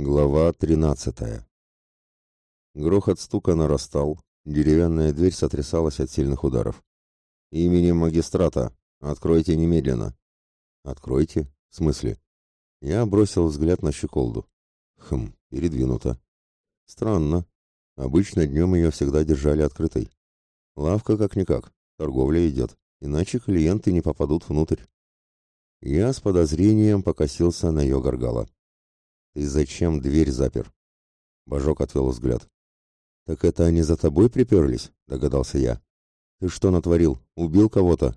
Глава 13. Грохот стука нарастал, деревянная дверь сотрясалась от сильных ударов. «Именем магистрата! Откройте немедленно!» «Откройте? В смысле?» Я бросил взгляд на щеколду. Хм, передвинуто. Странно. Обычно днем ее всегда держали открытой. Лавка как-никак, торговля идет, иначе клиенты не попадут внутрь. Я с подозрением покосился на ее горгала. «Ты зачем дверь запер?» Божок отвел взгляд. «Так это они за тобой приперлись?» — догадался я. «Ты что натворил? Убил кого-то?»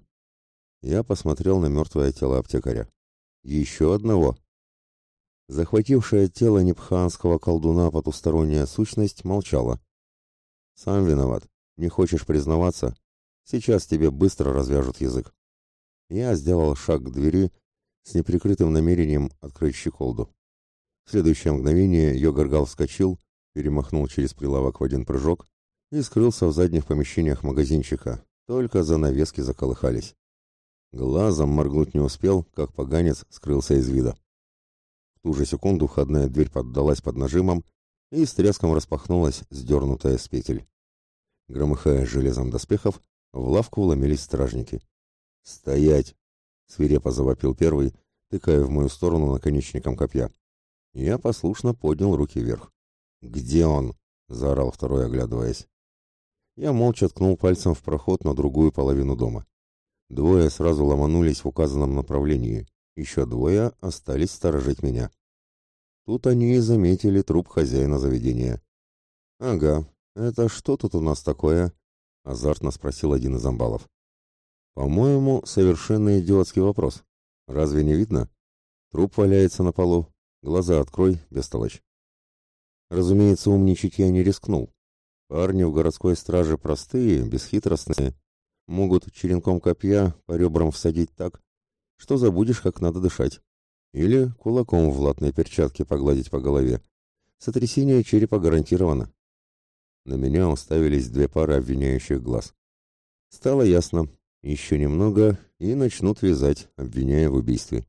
Я посмотрел на мертвое тело аптекаря. «Еще одного?» Захватившая тело непханского колдуна потусторонняя сущность молчала. «Сам виноват. Не хочешь признаваться? Сейчас тебе быстро развяжут язык». Я сделал шаг к двери с неприкрытым намерением открыть щеколду. В следующее мгновение Йогаргал вскочил, перемахнул через прилавок в один прыжок и скрылся в задних помещениях магазинчика, только занавески заколыхались. Глазом моргнуть не успел, как поганец скрылся из вида. В ту же секунду входная дверь поддалась под нажимом и с треском распахнулась, сдернутая с петель. Громыхая железом доспехов, в лавку вломились стражники. «Стоять!» — свирепо завопил первый, тыкая в мою сторону наконечником копья. Я послушно поднял руки вверх. «Где он?» — заорал второй, оглядываясь. Я молча ткнул пальцем в проход на другую половину дома. Двое сразу ломанулись в указанном направлении. Еще двое остались сторожить меня. Тут они и заметили труп хозяина заведения. «Ага, это что тут у нас такое?» — азартно спросил один из амбалов. «По-моему, совершенно идиотский вопрос. Разве не видно? Труп валяется на полу, Глаза открой, бестолочь. Разумеется, умничать я не рискнул. Парни в городской страже простые, бесхитростные, могут черенком копья по ребрам всадить так, что забудешь, как надо дышать. Или кулаком в латной перчатке погладить по голове. Сотрясение черепа гарантировано. На меня уставились две пары обвиняющих глаз. Стало ясно, еще немного и начнут вязать, обвиняя в убийстве.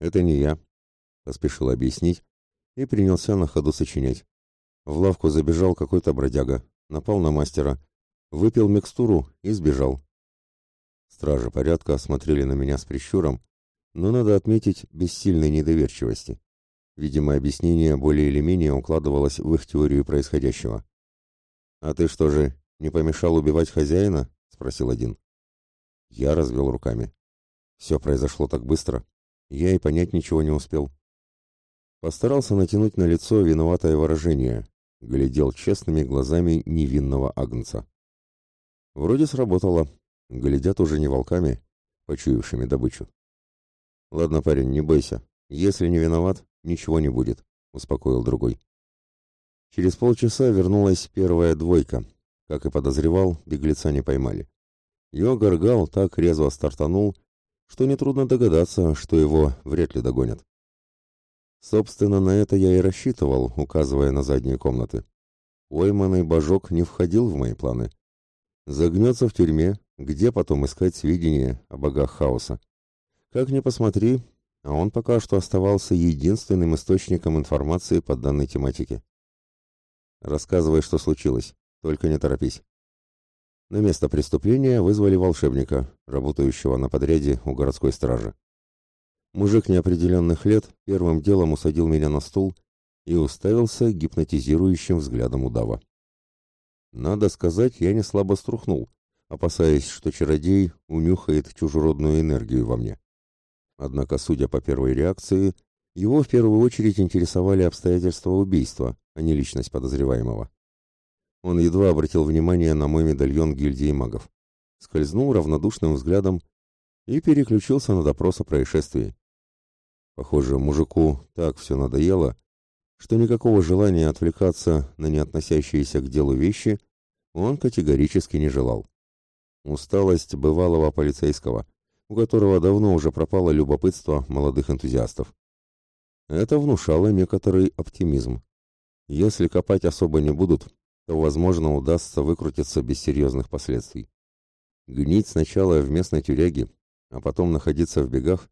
Это не я, поспешил объяснить и принялся на ходу сочинять. В лавку забежал какой-то бродяга, напал на мастера, выпил микстуру и сбежал. Стражи порядка смотрели на меня с прищуром, но надо отметить без сильной недоверчивости. Видимо, объяснение более или менее укладывалось в их теорию происходящего. «А ты что же, не помешал убивать хозяина?» — спросил один. Я развел руками. Все произошло так быстро. Я и понять ничего не успел. Постарался натянуть на лицо виноватое выражение, глядел честными глазами невинного агнца. Вроде сработало, глядят уже не волками, почуявшими добычу. «Ладно, парень, не бойся. Если не виноват, ничего не будет», — успокоил другой. Через полчаса вернулась первая двойка. Как и подозревал, беглеца не поймали. Йогаргал так резво стартанул, что нетрудно догадаться, что его вряд ли догонят. Собственно, на это я и рассчитывал, указывая на задние комнаты. Пойманный божок не входил в мои планы. Загнется в тюрьме, где потом искать сведения о богах хаоса. Как ни посмотри, а он пока что оставался единственным источником информации по данной тематике. Рассказывай, что случилось, только не торопись. На место преступления вызвали волшебника, работающего на подряде у городской стражи. Мужик неопределенных лет первым делом усадил меня на стул и уставился гипнотизирующим взглядом удава. Надо сказать, я не слабо струхнул, опасаясь, что чародей унюхает чужеродную энергию во мне. Однако, судя по первой реакции, его в первую очередь интересовали обстоятельства убийства, а не личность подозреваемого. Он едва обратил внимание на мой медальон гильдии магов, скользнул равнодушным взглядом и переключился на допрос о происшествии. Похоже, мужику так все надоело, что никакого желания отвлекаться на не относящиеся к делу вещи он категорически не желал. Усталость бывалого полицейского, у которого давно уже пропало любопытство молодых энтузиастов. Это внушало некоторый оптимизм. Если копать особо не будут, то, возможно, удастся выкрутиться без серьезных последствий. Гнить сначала в местной тюряге, а потом находиться в бегах,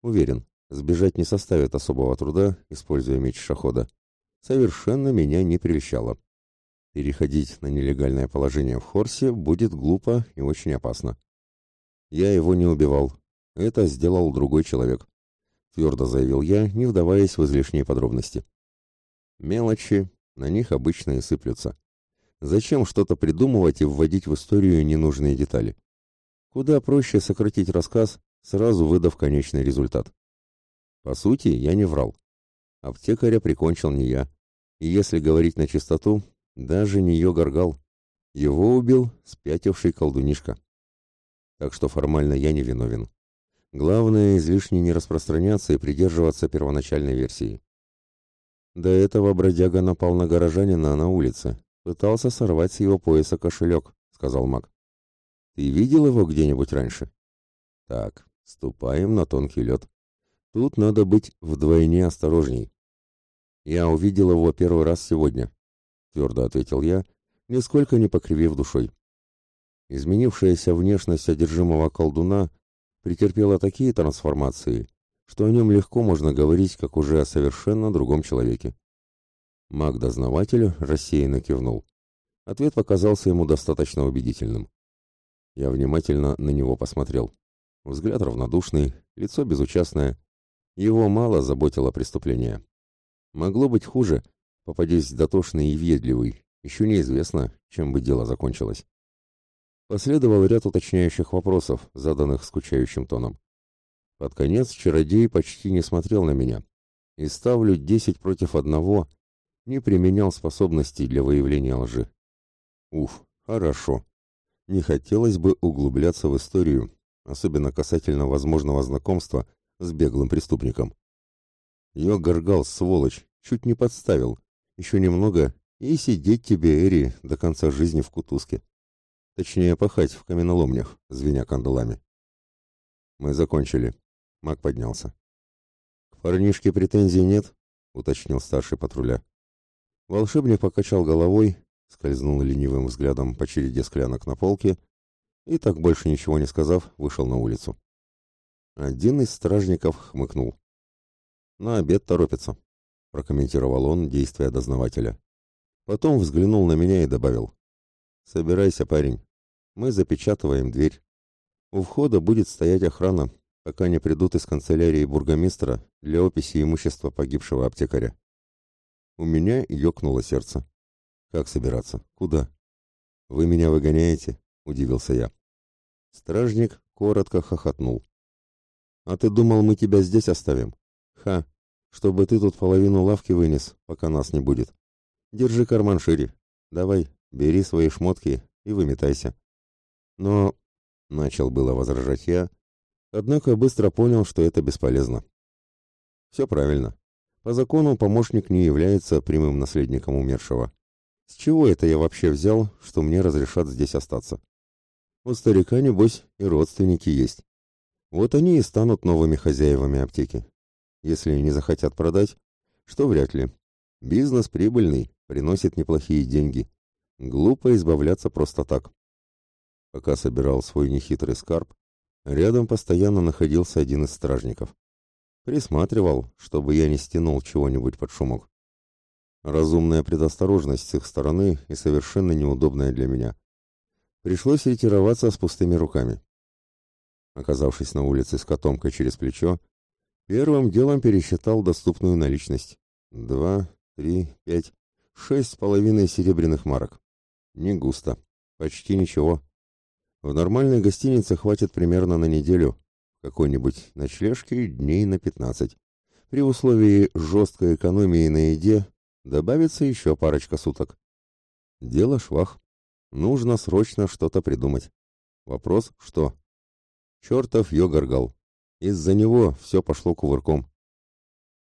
уверен, Сбежать не составит особого труда, используя меч шахода. Совершенно меня не прельщало. Переходить на нелегальное положение в Хорсе будет глупо и очень опасно. Я его не убивал. Это сделал другой человек. Твердо заявил я, не вдаваясь в излишние подробности. Мелочи, на них обычно и сыплются. Зачем что-то придумывать и вводить в историю ненужные детали? Куда проще сократить рассказ, сразу выдав конечный результат. По сути, я не врал. Аптекаря прикончил не я. И если говорить на чистоту, даже не Йогаргал. Его убил спятивший колдунишка. Так что формально я не виновен. Главное, излишне не распространяться и придерживаться первоначальной версии. До этого бродяга напал на горожанина на улице. Пытался сорвать с его пояса кошелек, сказал маг. Ты видел его где-нибудь раньше? Так, ступаем на тонкий лед. Тут надо быть вдвойне осторожней. Я увидел его первый раз сегодня, твердо ответил я, нисколько не покривив душой. Изменившаяся внешность одержимого колдуна претерпела такие трансформации, что о нем легко можно говорить, как уже о совершенно другом человеке. Маг-дознаватель рассеянно кивнул. Ответ показался ему достаточно убедительным. Я внимательно на него посмотрел. Взгляд равнодушный, лицо безучастное. Его мало заботило преступление. Могло быть хуже, попадись дотошный и въедливый. Еще неизвестно, чем бы дело закончилось. Последовал ряд уточняющих вопросов, заданных скучающим тоном. Под конец чародей почти не смотрел на меня. И ставлю десять против одного, не применял способностей для выявления лжи. Уф, хорошо. Не хотелось бы углубляться в историю, особенно касательно возможного знакомства с беглым преступником. Ее горгал, сволочь, чуть не подставил. Еще немного, и сидеть тебе, Эри, до конца жизни в кутузке. Точнее, пахать в каменоломнях, звеня кандалами. Мы закончили. Маг поднялся. К парнишке претензий нет, уточнил старший патруля. Волшебник покачал головой, скользнул ленивым взглядом по череде склянок на полке и, так больше ничего не сказав, вышел на улицу. Один из стражников хмыкнул. «На обед торопится», — прокомментировал он действия дознавателя. Потом взглянул на меня и добавил. «Собирайся, парень. Мы запечатываем дверь. У входа будет стоять охрана, пока не придут из канцелярии бургомистра для описи имущества погибшего аптекаря». У меня ёкнуло сердце. Как собираться? Куда? Вы меня выгоняете? Удивился я. Стражник коротко хохотнул. А ты думал, мы тебя здесь оставим? Ха, чтобы ты тут половину лавки вынес, пока нас не будет. Держи карман шире. Давай, бери свои шмотки и выметайся. Но... Начал было возражать я, однако быстро понял, что это бесполезно. Все правильно. По закону помощник не является прямым наследником умершего. С чего это я вообще взял, что мне разрешат здесь остаться? У старика, небось, и родственники есть. Вот они и станут новыми хозяевами аптеки. Если не захотят продать, что вряд ли. Бизнес прибыльный, приносит неплохие деньги. Глупо избавляться просто так. Пока собирал свой нехитрый скарб, рядом постоянно находился один из стражников. Присматривал, чтобы я не стянул чего-нибудь под шумок. Разумная предосторожность с их стороны и совершенно неудобная для меня. Пришлось ретироваться с пустыми руками. Оказавшись на улице с котомкой через плечо, первым делом пересчитал доступную наличность. Два, три, пять, шесть с половиной серебряных марок. Не густо. Почти ничего. В нормальной гостинице хватит примерно на неделю. Какой-нибудь ночлежки дней на пятнадцать. При условии жесткой экономии на еде Добавится еще парочка суток. Дело швах. Нужно срочно что-то придумать. Вопрос, что? Чертов Йогаргал. Из-за него все пошло кувырком.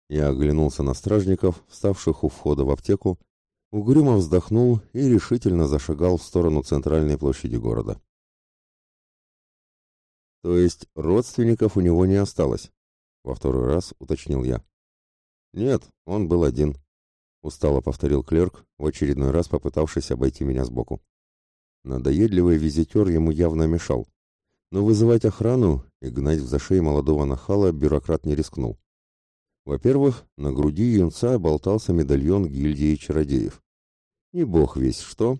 Я оглянулся на стражников, вставших у входа в аптеку, угрюмо вздохнул и решительно зашагал в сторону центральной площади города. То есть родственников у него не осталось? Во второй раз уточнил я. Нет, он был один. Устало повторил клерк, в очередной раз попытавшись обойти меня сбоку. Надоедливый визитер ему явно мешал. Но вызывать охрану и гнать в зашей молодого нахала бюрократ не рискнул. Во-первых, на груди юнца болтался медальон гильдии чародеев. Не бог весь что.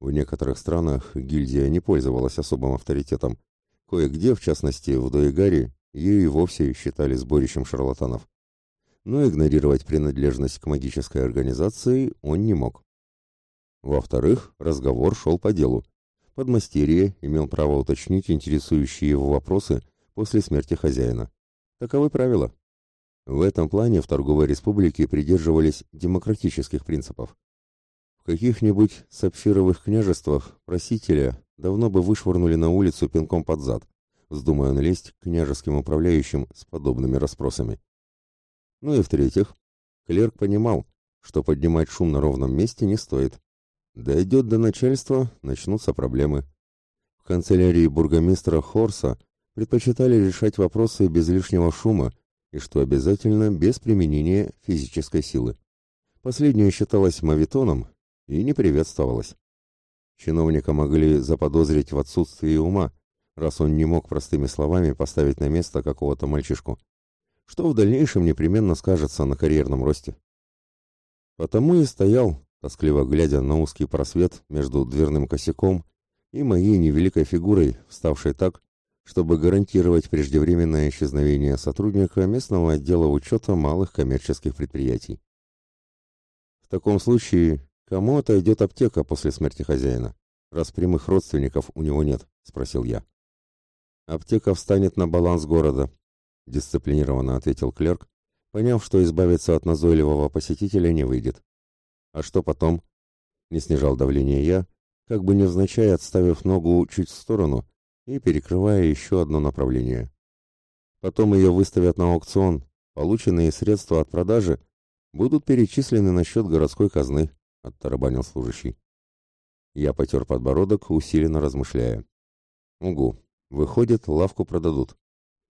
В некоторых странах гильдия не пользовалась особым авторитетом. Кое-где, в частности, в Дуэгаре, ее и вовсе считали сборищем шарлатанов. Но игнорировать принадлежность к магической организации он не мог. Во-вторых, разговор шел по делу. Подмастерье имел право уточнить интересующие его вопросы после смерти хозяина. Таковы правила. В этом плане в торговой республике придерживались демократических принципов. В каких-нибудь сапфировых княжествах просителя давно бы вышвырнули на улицу пинком под зад, вздумая налезть к княжеским управляющим с подобными расспросами. Ну и в-третьих, клерк понимал, что поднимать шум на ровном месте не стоит. Дойдет до начальства, начнутся проблемы. В канцелярии бургомистра Хорса предпочитали решать вопросы без лишнего шума и, что обязательно, без применения физической силы. Последнее считалось мавитоном и не приветствовалось. Чиновника могли заподозрить в отсутствии ума, раз он не мог простыми словами поставить на место какого-то мальчишку, что в дальнейшем непременно скажется на карьерном росте. Потому и стоял, тоскливо глядя на узкий просвет между дверным косяком и моей невеликой фигурой, вставшей так, чтобы гарантировать преждевременное исчезновение сотрудника местного отдела учета малых коммерческих предприятий. В таком случае, кому отойдет аптека после смерти хозяина, раз прямых родственников у него нет, спросил я. Аптека встанет на баланс города, дисциплинированно ответил клерк, поняв, что избавиться от назойливого посетителя не выйдет. А что потом? Не снижал давление я, как бы невзначай отставив ногу чуть в сторону и перекрывая еще одно направление. Потом ее выставят на аукцион, полученные средства от продажи будут перечислены на счет городской казны, оттарабанил служащий. Я потер подбородок, усиленно размышляя. Угу, выходит, лавку продадут.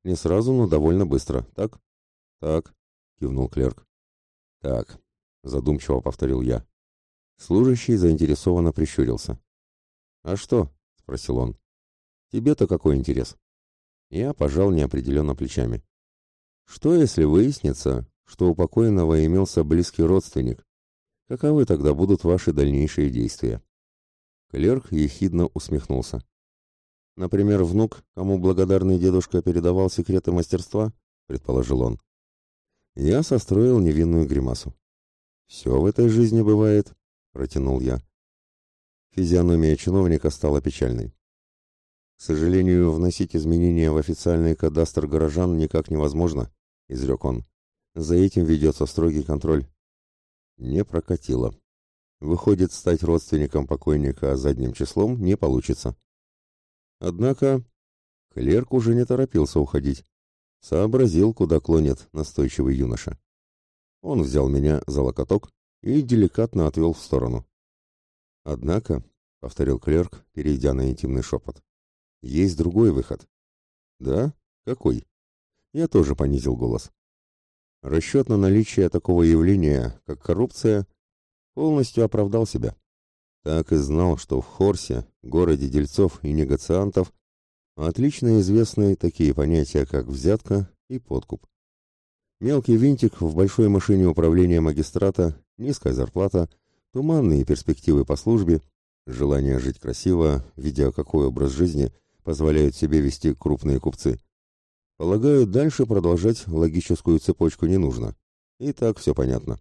Не сразу, но довольно быстро, так? Так, кивнул клерк. Так, задумчиво повторил я. Служащий заинтересованно прищурился. А что? спросил он. Тебе-то какой интерес? Я пожал неопределенно плечами. Что, если выяснится, что у покойного имелся близкий родственник? Каковы тогда будут ваши дальнейшие действия? Клерк ехидно усмехнулся. Например, внук, кому благодарный дедушка передавал секреты мастерства, предположил он. Я состроил невинную гримасу. «Все в этой жизни бывает», — протянул я. Физиономия чиновника стала печальной. К сожалению, вносить изменения в официальный кадастр горожан никак невозможно, изрек он. За этим ведется строгий контроль. Не прокатило. Выходит, стать родственником покойника задним числом не получится. Однако клерк уже не торопился уходить. Сообразил, куда клонит настойчивый юноша. Он взял меня за локоток и деликатно отвел в сторону. «Однако», — повторил клерк, перейдя на интимный шепот, есть другой выход. Да? Какой? Я тоже понизил голос. Расчет на наличие такого явления, как коррупция, полностью оправдал себя. Так и знал, что в Хорсе, городе дельцов и негациантов, отлично известны такие понятия, как взятка и подкуп. Мелкий винтик в большой машине управления магистрата, низкая зарплата, туманные перспективы по службе, желание жить красиво, видя какой образ жизни позволяют себе вести крупные купцы. Полагаю, дальше продолжать логическую цепочку не нужно. И так все понятно.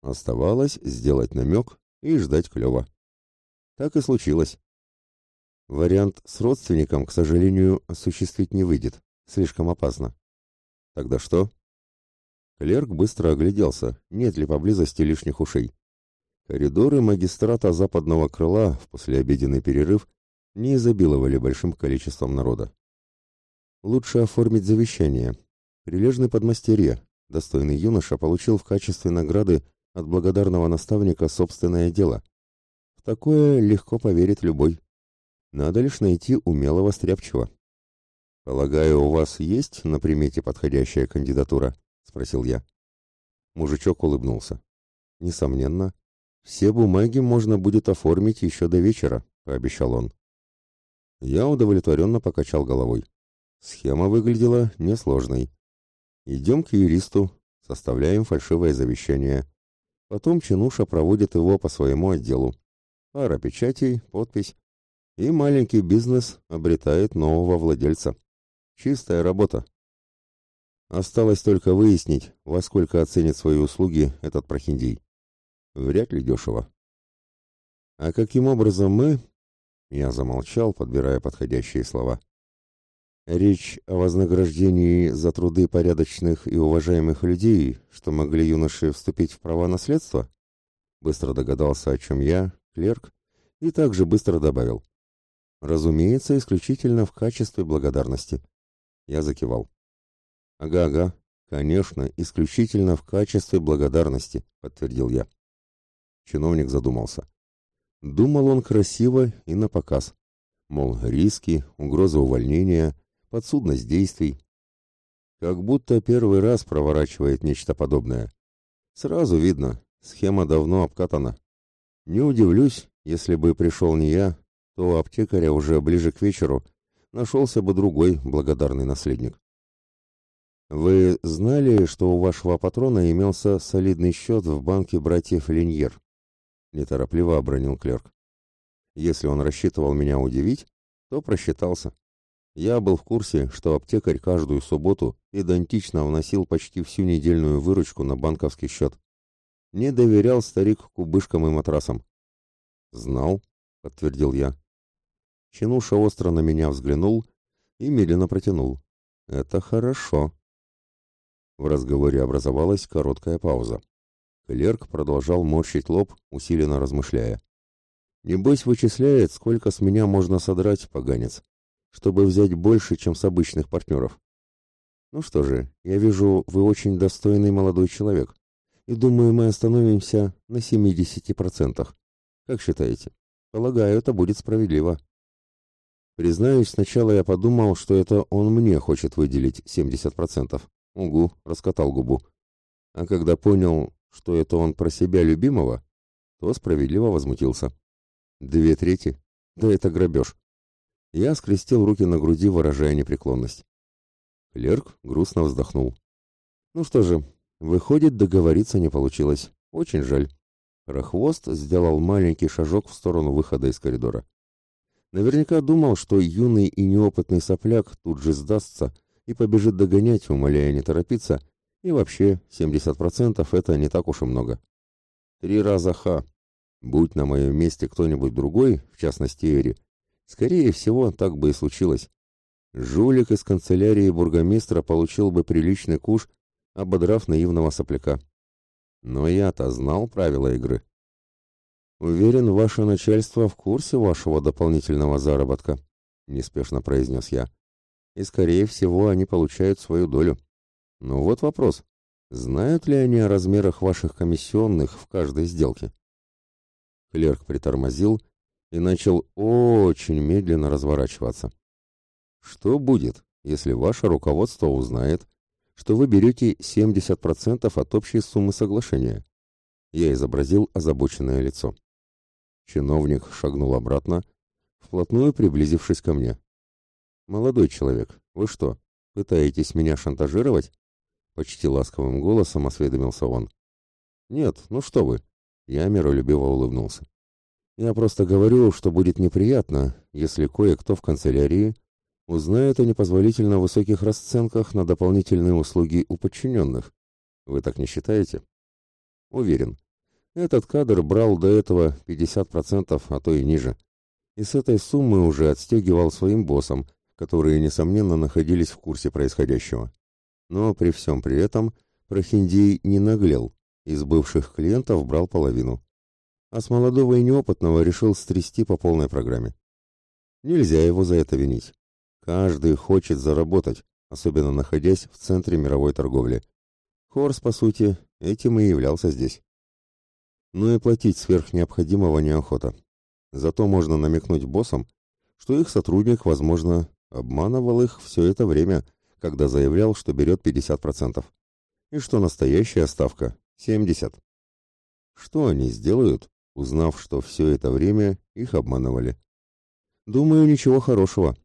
Оставалось сделать намек и ждать клёва. Так и случилось. Вариант с родственником, к сожалению, осуществить не выйдет. Слишком опасно. Тогда что? Клерк быстро огляделся, нет ли поблизости лишних ушей. Коридоры магистрата западного крыла в послеобеденный перерыв не изобиловали большим количеством народа. Лучше оформить завещание. Прилежный подмастерье, достойный юноша, получил в качестве награды от благодарного наставника собственное дело. В такое легко поверит любой. Надо лишь найти умелого стряпчего. «Полагаю, у вас есть на примете подходящая кандидатура?» — спросил я. Мужичок улыбнулся. «Несомненно. Все бумаги можно будет оформить еще до вечера», — пообещал он. Я удовлетворенно покачал головой. Схема выглядела несложной. Идем к юристу, составляем фальшивое завещание. Потом чинуша проводит его по своему отделу. Пара печатей, подпись. И маленький бизнес обретает нового владельца. Чистая работа. Осталось только выяснить, во сколько оценит свои услуги этот прохиндей. Вряд ли дешево. А каким образом мы... Я замолчал, подбирая подходящие слова. Речь о вознаграждении за труды порядочных и уважаемых людей, что могли юноши вступить в права наследства? Быстро догадался, о чем я, клерк, и также быстро добавил. Разумеется, исключительно в качестве благодарности. Я закивал. Ага-ага, конечно, исключительно в качестве благодарности, подтвердил я. Чиновник задумался. Думал он красиво и на показ. Мол, риски, угроза увольнения, подсудность действий. Как будто первый раз проворачивает нечто подобное. Сразу видно, схема давно обкатана. Не удивлюсь, если бы пришел не я, то аптекаря уже ближе к вечеру нашелся бы другой благодарный наследник. Вы знали, что у вашего патрона имелся солидный счет в банке братьев Леньер? Неторопливо обронил клерк. Если он рассчитывал меня удивить, то просчитался. Я был в курсе, что аптекарь каждую субботу идентично вносил почти всю недельную выручку на банковский счет. Не доверял старик кубышкам и матрасам. «Знал», — подтвердил я. Чинуша остро на меня взглянул и медленно протянул. «Это хорошо». В разговоре образовалась короткая пауза. Клерк продолжал морщить лоб, усиленно размышляя. «Небось вычисляет, сколько с меня можно содрать, поганец чтобы взять больше, чем с обычных партнеров. Ну что же, я вижу, вы очень достойный молодой человек, и думаю, мы остановимся на 70%. Как считаете? Полагаю, это будет справедливо. Признаюсь, сначала я подумал, что это он мне хочет выделить 70%. Угу, раскатал губу. А когда понял, что это он про себя любимого, то справедливо возмутился. Две трети? Да это грабеж. Я скрестил руки на груди, выражая непреклонность. Клерк грустно вздохнул. Ну что же, выходит, договориться не получилось. Очень жаль. Прохвост сделал маленький шажок в сторону выхода из коридора. Наверняка думал, что юный и неопытный сопляк тут же сдастся и побежит догонять, умоляя не торопиться, и вообще 70% это не так уж и много. Три раза ха. Будь на моем месте кто-нибудь другой, в частности Эри, Скорее всего, так бы и случилось. Жулик из канцелярии бургомистра получил бы приличный куш, ободрав наивного сопляка. Но я-то знал правила игры. «Уверен, ваше начальство в курсе вашего дополнительного заработка», — неспешно произнес я. «И, скорее всего, они получают свою долю. Но вот вопрос. Знают ли они о размерах ваших комиссионных в каждой сделке?» Клерк притормозил и начал очень медленно разворачиваться. Что будет, если ваше руководство узнает, что вы берете 70% от общей суммы соглашения? Я изобразил озабоченное лицо. Чиновник шагнул обратно, вплотную приблизившись ко мне. «Молодой человек, вы что, пытаетесь меня шантажировать?» Почти ласковым голосом осведомился он. «Нет, ну что вы!» Я миролюбиво улыбнулся. Я просто говорю, что будет неприятно, если кое-кто в канцелярии узнает о непозволительно высоких расценках на дополнительные услуги у подчиненных. Вы так не считаете? Уверен. Этот кадр брал до этого 50%, а то и ниже. И с этой суммы уже отстегивал своим боссам, которые, несомненно, находились в курсе происходящего. Но при всем при этом Прохиндей не наглел, из бывших клиентов брал половину а с молодого и неопытного решил стрясти по полной программе. Нельзя его за это винить. Каждый хочет заработать, особенно находясь в центре мировой торговли. Хорс, по сути, этим и являлся здесь. Но и платить сверх необходимого неохота. Зато можно намекнуть боссам, что их сотрудник, возможно, обманывал их все это время, когда заявлял, что берет 50%, и что настоящая ставка – 70%. Что они сделают, узнав, что все это время их обманывали. Думаю, ничего хорошего.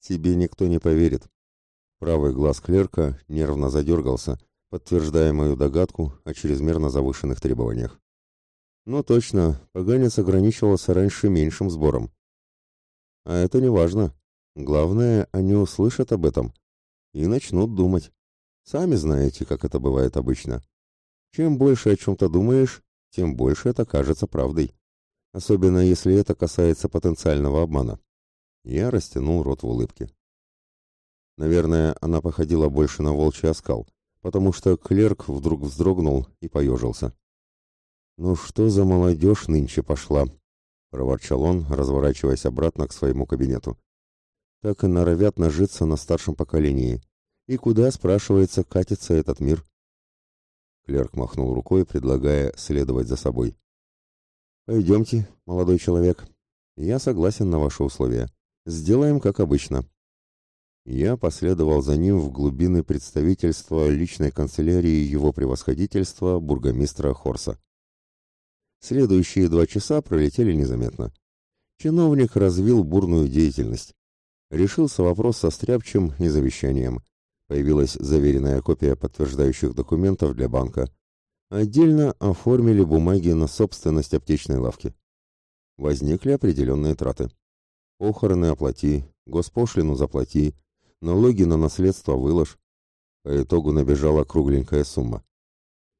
Тебе никто не поверит. Правый глаз клерка нервно задергался, подтверждая мою догадку о чрезмерно завышенных требованиях. Но точно, поганец ограничивался раньше меньшим сбором. А это не важно. Главное, они услышат об этом и начнут думать. Сами знаете, как это бывает обычно. Чем больше о чем-то думаешь, тем больше это кажется правдой. Особенно если это касается потенциального обмана. Я растянул рот в улыбке. Наверное, она походила больше на волчий оскал, потому что клерк вдруг вздрогнул и поежился. «Ну что за молодежь нынче пошла?» — проворчал он, разворачиваясь обратно к своему кабинету. «Так и норовят нажиться на старшем поколении. И куда, спрашивается, катится этот мир?» Клерк махнул рукой, предлагая следовать за собой. «Пойдемте, молодой человек. Я согласен на ваши условия. Сделаем, как обычно». Я последовал за ним в глубины представительства личной канцелярии его превосходительства бургомистра Хорса. Следующие два часа пролетели незаметно. Чиновник развил бурную деятельность. Решился вопрос со стряпчем и завещанием. Появилась заверенная копия подтверждающих документов для банка. Отдельно оформили бумаги на собственность аптечной лавки. Возникли определенные траты. Похороны оплати, госпошлину заплати, налоги на наследство выложь. По итогу набежала кругленькая сумма.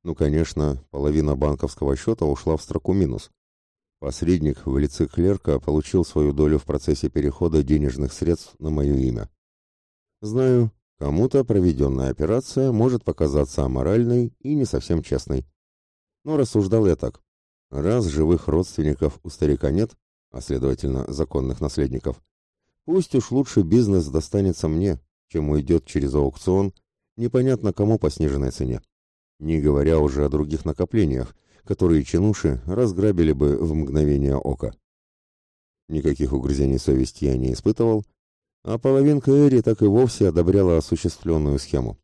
Ну, конечно, половина банковского счета ушла в строку минус. Посредник в лице клерка получил свою долю в процессе перехода денежных средств на мое имя. Знаю, кому-то проведенная операция может показаться аморальной и не совсем честной. Но рассуждал я так. Раз живых родственников у старика нет, а следовательно законных наследников, Пусть уж лучше бизнес достанется мне, чем уйдет через аукцион, непонятно кому по сниженной цене. Не говоря уже о других накоплениях, которые чинуши разграбили бы в мгновение ока. Никаких угрызений совести я не испытывал, а половинка Эри так и вовсе одобряла осуществленную схему.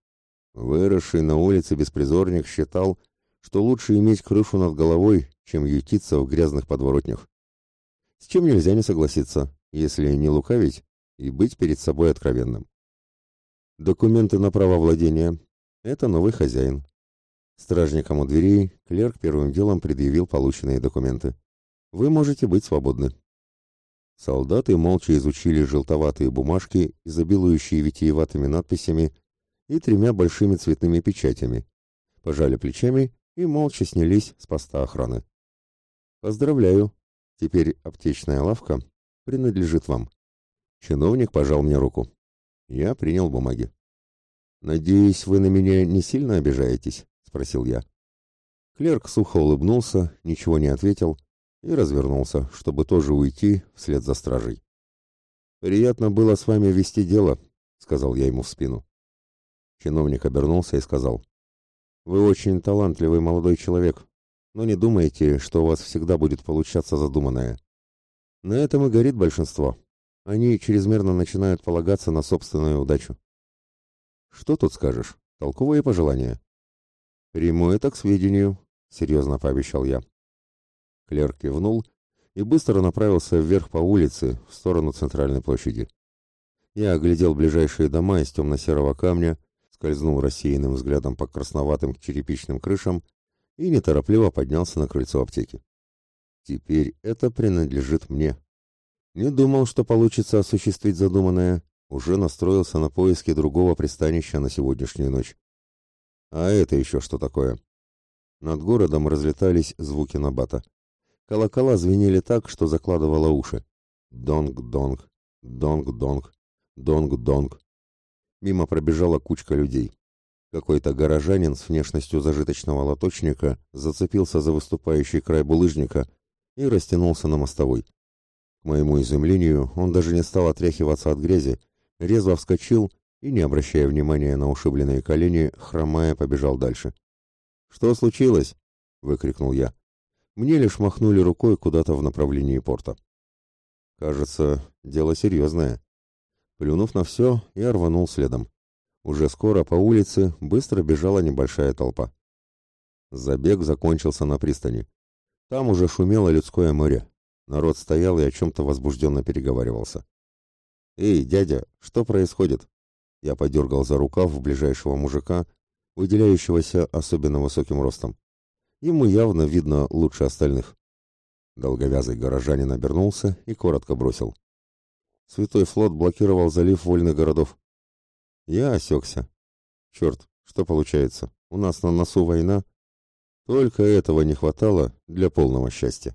Выросший на улице беспризорник считал, что лучше иметь крышу над головой, чем ютиться в грязных подворотнях. С чем нельзя не согласиться, если не лукавить и быть перед собой откровенным. Документы на право владения – это новый хозяин. Стражникам у дверей клерк первым делом предъявил полученные документы. Вы можете быть свободны. Солдаты молча изучили желтоватые бумажки, изобилующие витиеватыми надписями и тремя большими цветными печатями, пожали плечами и молча снялись с поста охраны. Поздравляю, теперь аптечная лавка принадлежит вам. Чиновник пожал мне руку. Я принял бумаги. «Надеюсь, вы на меня не сильно обижаетесь?» — спросил я. Клерк сухо улыбнулся, ничего не ответил и развернулся, чтобы тоже уйти вслед за стражей. «Приятно было с вами вести дело», — сказал я ему в спину. Чиновник обернулся и сказал, «Вы очень талантливый молодой человек, но не думайте, что у вас всегда будет получаться задуманное. На этом и горит большинство. Они чрезмерно начинают полагаться на собственную удачу. Что тут скажешь? Толковые пожелания. Приму это к сведению, серьезно пообещал я. Клерк кивнул и быстро направился вверх по улице, в сторону центральной площади. Я оглядел ближайшие дома из темно-серого камня, скользнул рассеянным взглядом по красноватым черепичным крышам и неторопливо поднялся на крыльцо аптеки. Теперь это принадлежит мне. Не думал, что получится осуществить задуманное. Уже настроился на поиски другого пристанища на сегодняшнюю ночь. А это еще что такое? Над городом разлетались звуки набата. Колокола звенели так, что закладывало уши. Донг-донг, донг-донг, донг-донг. Мимо пробежала кучка людей. Какой-то горожанин с внешностью зажиточного лоточника зацепился за выступающий край булыжника и растянулся на мостовой. К моему изумлению, он даже не стал отряхиваться от грязи, резво вскочил и, не обращая внимания на ушибленные колени, хромая побежал дальше. «Что случилось?» — выкрикнул я. Мне лишь махнули рукой куда-то в направлении порта. Кажется, дело серьезное. Плюнув на все, я рванул следом. Уже скоро по улице быстро бежала небольшая толпа. Забег закончился на пристани. Там уже шумело людское море. Народ стоял и о чем-то возбужденно переговаривался. «Эй, дядя, что происходит?» Я подергал за рукав ближайшего мужика, выделяющегося особенно высоким ростом. Ему явно видно лучше остальных. Долговязый горожанин обернулся и коротко бросил. Святой флот блокировал залив вольных городов. Я осекся. Черт, что получается? У нас на носу война. Только этого не хватало для полного счастья.